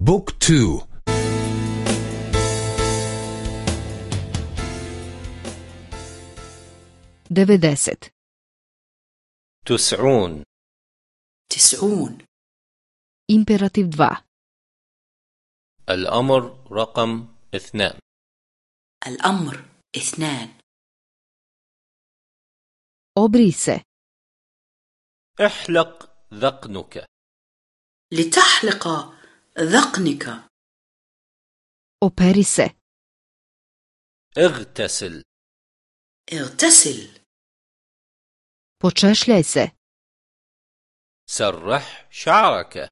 بوك تو. devedeset تسعون. تسعون. imperativ 2 الأمر رقم اثنان. الأمر اثنان. se احلق ذقنك. لتحلق ذقنك. operi se اغتسل. اغتسل. počešljaj se سرح شعرك.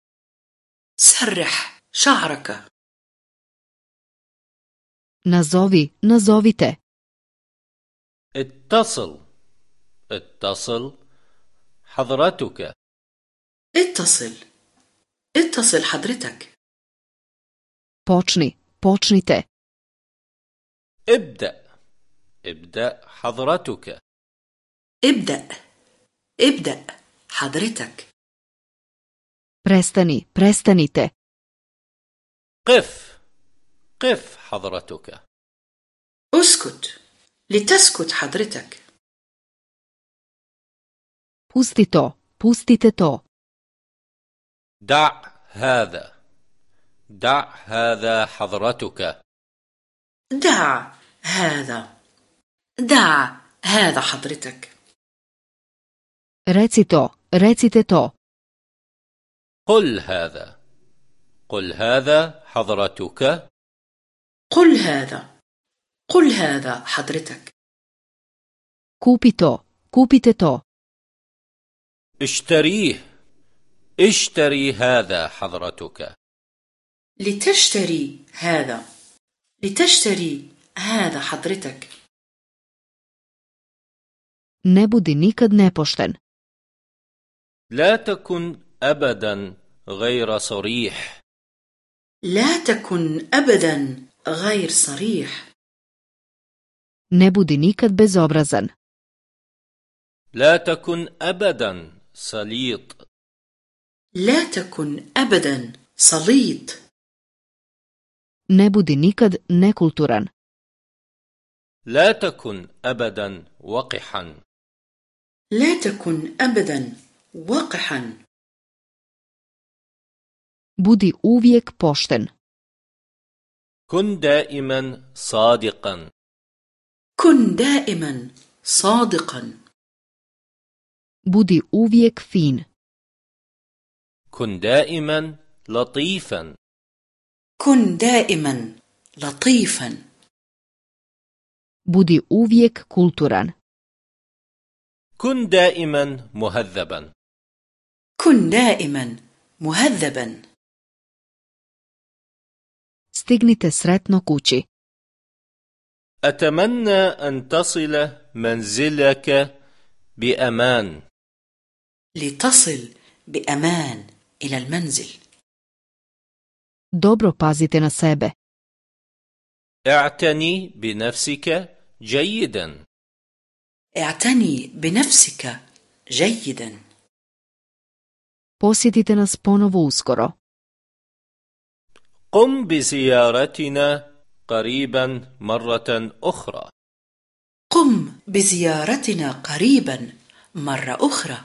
سرح شعرك. nazovi nazovite اتصل. اتصل. حضرتك. اتصل. اتصل حضرتك. Počni počnite. ابدأ. ابدأ حضرتك. ابدأ. ابدأ حضرتك. Prestani prestanite. قف. قف حضرتك. اسكت. لتسكت حضرتك. Pusti to pustite to. دع هذا. دع هذا حضرتك. دع هذا. دع هذا حضرتك. reci to recite to قل هذا. قل هذا حضرتك. قل هذا. قل هذا حضرتك. kupite to اشتريه. اشتري هذا حضرتك. لتشتري هذا. لتشتري هذا حضرتك. Ne budi nikad nepošten. لا تكن أبدا غير صريح. لا تكن أبدا غير صريح. Ne budi nikad bezobrazan. لا تكن أبدا سليط. لا تكن أبدا سليط. Ne budi nikad nekulturan. لا تكن أبدا وقحا. لا تكن أبدا وقحا. Budi uvijek pošten. كن دائما صادقا. كن دائما صادقا. Budi uvijek fin. كن دائما لطيفا. كن دائما لطيفا. Budi uvijek kulturan. كن دائما مهذبا. كن دائما مهذبا. Stignite sretno kući. أتمنى أن تصل منزلك بأمان. لتصل بأمان إلى المنزل. Dobro pazite na sebe. اعتني بنفسك جيدا اعتني بنفسك جيدا posjetite nas ponovo uskoro. قم بزيارتنا قريبا مرة أخرى قم بزيارتنا قريبا مرة أخرى